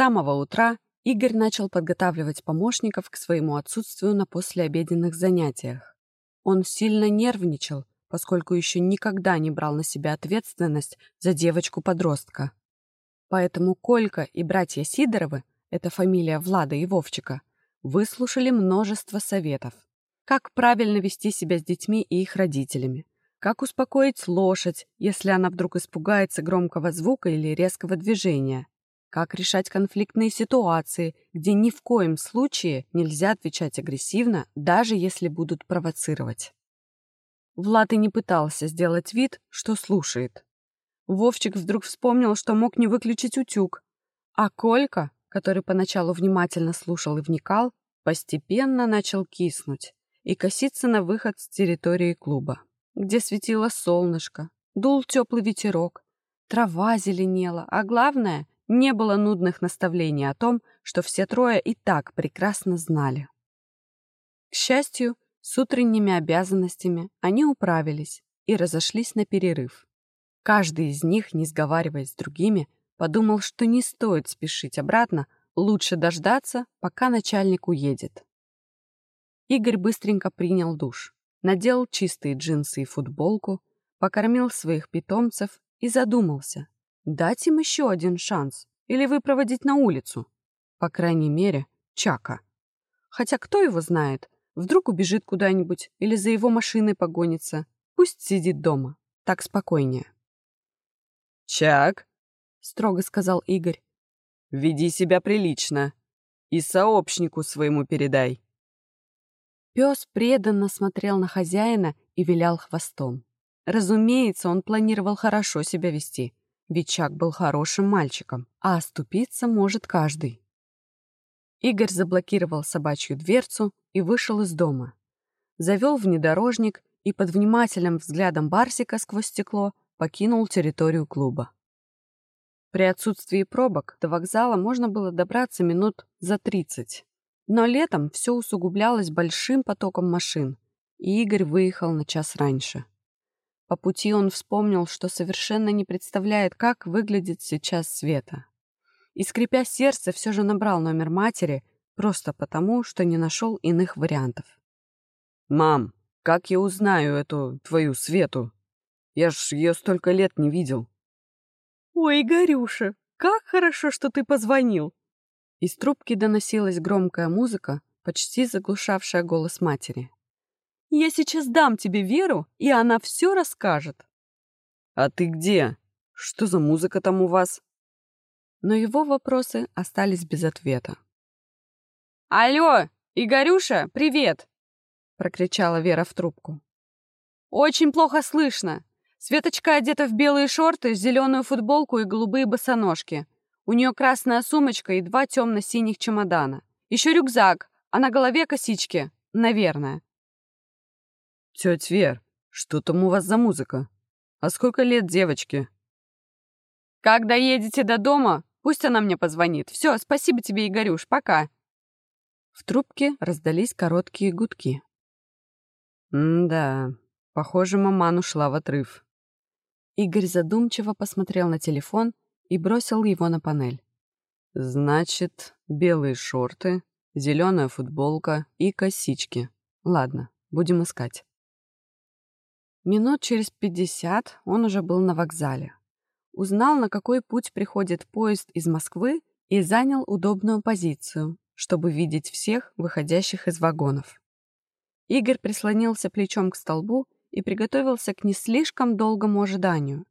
самого утра Игорь начал подготавливать помощников к своему отсутствию на послеобеденных занятиях. Он сильно нервничал, поскольку еще никогда не брал на себя ответственность за девочку-подростка. Поэтому Колька и братья Сидоровы, это фамилия Влада и Вовчика, выслушали множество советов. Как правильно вести себя с детьми и их родителями, как успокоить лошадь, если она вдруг испугается громкого звука или резкого движения? Как решать конфликтные ситуации, где ни в коем случае нельзя отвечать агрессивно, даже если будут провоцировать? Влад и не пытался сделать вид, что слушает. Вовчик вдруг вспомнил, что мог не выключить утюг. А Колька, который поначалу внимательно слушал и вникал, постепенно начал киснуть и коситься на выход с территории клуба где светило солнышко, дул теплый ветерок, трава зеленела, а главное, не было нудных наставлений о том, что все трое и так прекрасно знали. К счастью, с утренними обязанностями они управились и разошлись на перерыв. Каждый из них, не сговариваясь с другими, подумал, что не стоит спешить обратно, лучше дождаться, пока начальник уедет. Игорь быстренько принял душ надел чистые джинсы и футболку, покормил своих питомцев и задумался, дать им еще один шанс или выпроводить на улицу. По крайней мере, Чака. Хотя кто его знает, вдруг убежит куда-нибудь или за его машиной погонится. Пусть сидит дома, так спокойнее. «Чак», — строго сказал Игорь, — «веди себя прилично и сообщнику своему передай». Пес преданно смотрел на хозяина и вилял хвостом. Разумеется, он планировал хорошо себя вести, ведь Чак был хорошим мальчиком, а оступиться может каждый. Игорь заблокировал собачью дверцу и вышел из дома. Завел внедорожник и под внимательным взглядом Барсика сквозь стекло покинул территорию клуба. При отсутствии пробок до вокзала можно было добраться минут за тридцать. Но летом все усугублялось большим потоком машин, и Игорь выехал на час раньше. По пути он вспомнил, что совершенно не представляет, как выглядит сейчас Света. И, скрипя сердце, все же набрал номер матери, просто потому, что не нашел иных вариантов. «Мам, как я узнаю эту твою Свету? Я ж ее столько лет не видел». «Ой, Горюша, как хорошо, что ты позвонил!» Из трубки доносилась громкая музыка, почти заглушавшая голос матери. «Я сейчас дам тебе Веру, и она все расскажет». «А ты где? Что за музыка там у вас?» Но его вопросы остались без ответа. «Алло, Игорюша, привет!» — прокричала Вера в трубку. «Очень плохо слышно. Светочка одета в белые шорты, зеленую футболку и голубые босоножки. У нее красная сумочка и два темно-синих чемодана. Еще рюкзак, а на голове косички. Наверное. Тетя Вер, что там у вас за музыка? А сколько лет девочке? Когда едете до дома, пусть она мне позвонит. Все, спасибо тебе, Игорюш, пока. В трубке раздались короткие гудки. «М-да, похоже, маман ушла в отрыв». Игорь задумчиво посмотрел на телефон и бросил его на панель. «Значит, белые шорты, зеленая футболка и косички. Ладно, будем искать». Минут через пятьдесят он уже был на вокзале. Узнал, на какой путь приходит поезд из Москвы и занял удобную позицию, чтобы видеть всех выходящих из вагонов. Игорь прислонился плечом к столбу и приготовился к не слишком долгому ожиданию,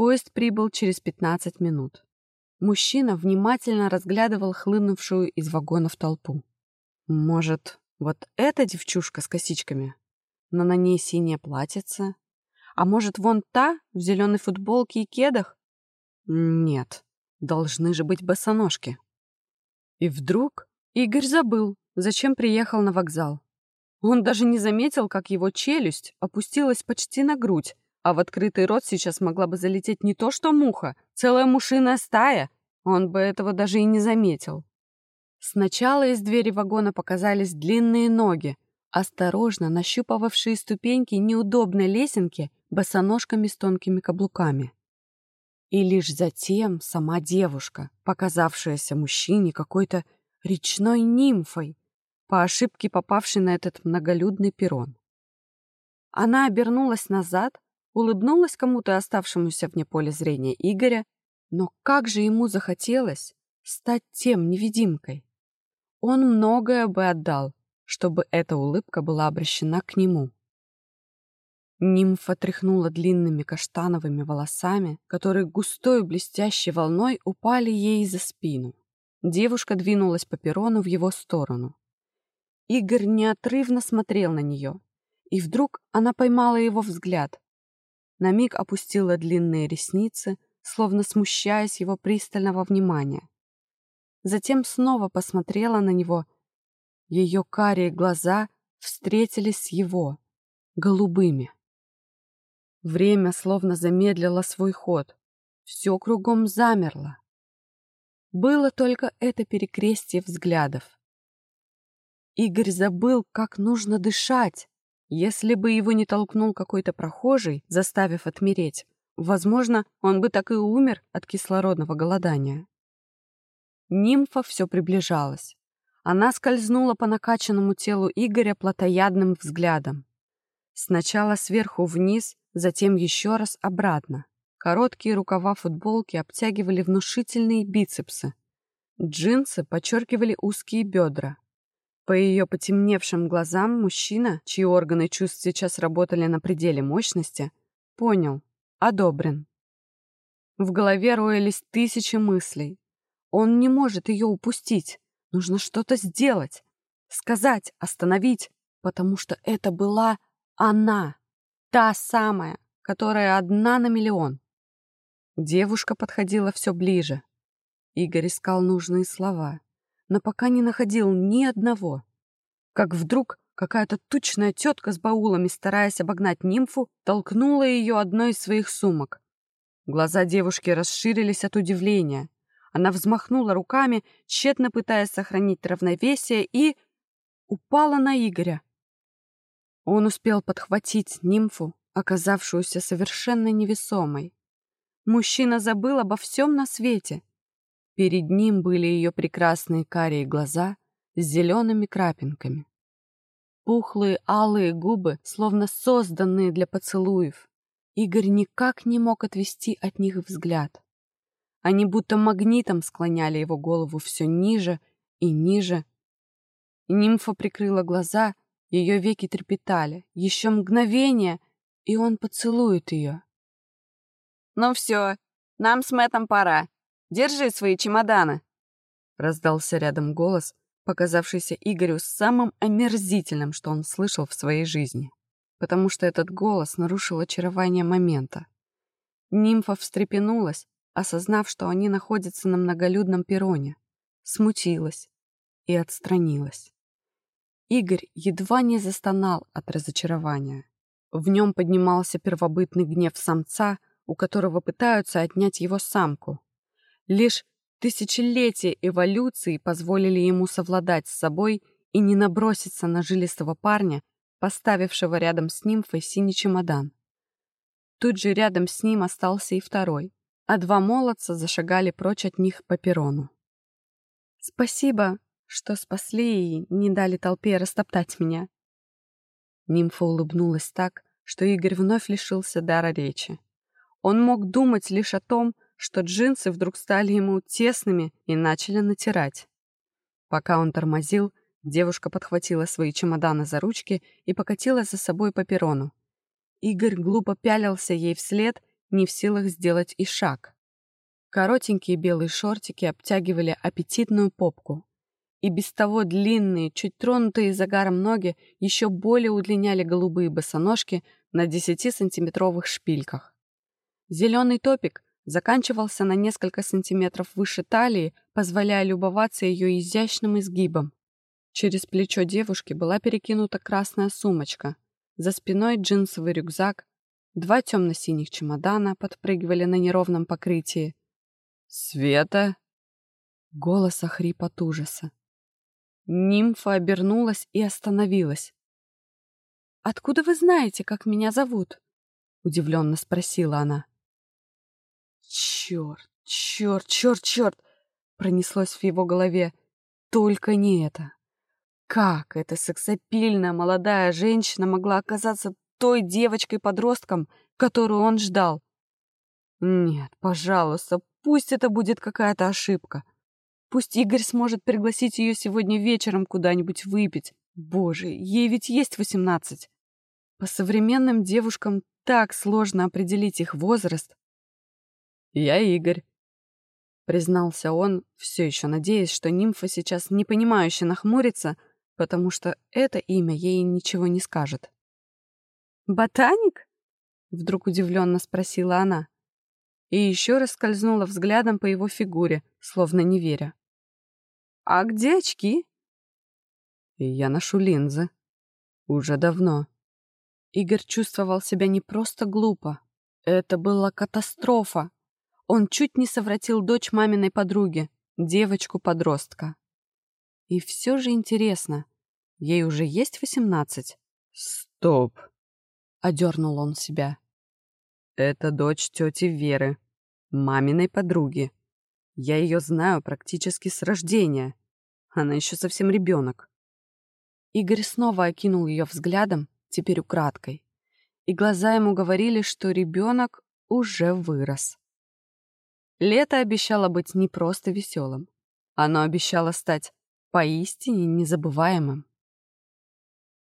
Поезд прибыл через 15 минут. Мужчина внимательно разглядывал хлынувшую из вагонов толпу. Может, вот эта девчушка с косичками? Но на ней синее платьице? А может, вон та в зеленой футболке и кедах? Нет, должны же быть босоножки. И вдруг Игорь забыл, зачем приехал на вокзал. Он даже не заметил, как его челюсть опустилась почти на грудь, а в открытый рот сейчас могла бы залететь не то что муха, целая мушиная стая. Он бы этого даже и не заметил. Сначала из двери вагона показались длинные ноги, осторожно нащупывавшие ступеньки неудобной лесенки босоножками с тонкими каблуками. И лишь затем сама девушка, показавшаяся мужчине какой-то речной нимфой, по ошибке попавшей на этот многолюдный перрон. Она обернулась назад, улыбнулась кому-то оставшемуся вне поля зрения Игоря, но как же ему захотелось стать тем невидимкой. Он многое бы отдал, чтобы эта улыбка была обращена к нему. Нимфа тряхнула длинными каштановыми волосами, которые густой блестящей волной упали ей за спину. Девушка двинулась по перрону в его сторону. Игорь неотрывно смотрел на нее, и вдруг она поймала его взгляд. На миг опустила длинные ресницы, словно смущаясь его пристального внимания. Затем снова посмотрела на него. Ее карие глаза встретились с его, голубыми. Время словно замедлило свой ход. Все кругом замерло. Было только это перекрестие взглядов. Игорь забыл, как нужно дышать. Если бы его не толкнул какой-то прохожий, заставив отмереть, возможно, он бы так и умер от кислородного голодания. Нимфа все приближалась. Она скользнула по накачанному телу Игоря плотоядным взглядом. Сначала сверху вниз, затем еще раз обратно. Короткие рукава футболки обтягивали внушительные бицепсы. Джинсы подчеркивали узкие бедра. По ее потемневшим глазам мужчина, чьи органы чувств сейчас работали на пределе мощности, понял, одобрен. В голове роились тысячи мыслей. Он не может ее упустить. Нужно что-то сделать. Сказать, остановить, потому что это была она. Та самая, которая одна на миллион. Девушка подходила все ближе. Игорь искал нужные слова, но пока не находил ни одного. Как вдруг какая-то тучная тетка с баулами, стараясь обогнать нимфу, толкнула ее одной из своих сумок. Глаза девушки расширились от удивления. Она взмахнула руками, тщетно пытаясь сохранить равновесие, и упала на Игоря. Он успел подхватить нимфу, оказавшуюся совершенно невесомой. Мужчина забыл обо всем на свете. Перед ним были ее прекрасные карие глаза с зелеными крапинками. Пухлые алые губы, словно созданные для поцелуев. Игорь никак не мог отвести от них взгляд. Они будто магнитом склоняли его голову все ниже и ниже. Нимфа прикрыла глаза ее веки трепетали. Еще мгновение, и он поцелует ее. «Ну все, нам с Мэттом пора. Держи свои чемоданы!» Раздался рядом голос, показавшийся Игорю самым омерзительным, что он слышал в своей жизни. Потому что этот голос нарушил очарование момента. Нимфа встрепенулась, осознав, что они находятся на многолюдном перроне, смутилась и отстранилась. Игорь едва не застонал от разочарования. В нем поднимался первобытный гнев самца, у которого пытаются отнять его самку. Лишь тысячелетия эволюции позволили ему совладать с собой и не наброситься на жилистого парня, поставившего рядом с нимфой синий чемодан. Тут же рядом с ним остался и второй, а два молодца зашагали прочь от них по перрону. «Спасибо», что спасли и не дали толпе растоптать меня. Нимфа улыбнулась так, что Игорь вновь лишился дара речи. Он мог думать лишь о том, что джинсы вдруг стали ему тесными и начали натирать. Пока он тормозил, девушка подхватила свои чемоданы за ручки и покатила за собой по перрону. Игорь глупо пялился ей вслед, не в силах сделать и шаг. Коротенькие белые шортики обтягивали аппетитную попку и без того длинные, чуть тронутые загаром ноги еще более удлиняли голубые босоножки на 10-сантиметровых шпильках. Зеленый топик заканчивался на несколько сантиметров выше талии, позволяя любоваться ее изящным изгибом. Через плечо девушки была перекинута красная сумочка, за спиной джинсовый рюкзак, два темно-синих чемодана подпрыгивали на неровном покрытии. «Света?» Голос охрип от ужаса. Нимфа обернулась и остановилась. «Откуда вы знаете, как меня зовут?» — удивленно спросила она. Черт, черт, черт, черт! Пронеслось в его голове. Только не это. Как эта сексапильная молодая женщина могла оказаться той девочкой-подростком, которую он ждал? Нет, пожалуйста, пусть это будет какая-то ошибка. Пусть Игорь сможет пригласить ее сегодня вечером куда-нибудь выпить. Боже, ей ведь есть восемнадцать. По современным девушкам так сложно определить их возраст. «Я Игорь», — признался он, все еще надеясь, что нимфа сейчас непонимающе нахмурится, потому что это имя ей ничего не скажет. «Ботаник?» — вдруг удивленно спросила она. И еще раз скользнула взглядом по его фигуре, словно не веря. «А где очки?» Я ношу линзы. Уже давно. Игорь чувствовал себя не просто глупо. Это была катастрофа. Он чуть не совратил дочь маминой подруги, девочку-подростка. И все же интересно, ей уже есть восемнадцать? Стоп! Одернул он себя. Это дочь тети Веры, маминой подруги. Я ее знаю практически с рождения. Она еще совсем ребенок. Игорь снова окинул ее взглядом, теперь украдкой. И глаза ему говорили, что ребенок уже вырос. Лето обещало быть не просто веселым. Оно обещало стать поистине незабываемым.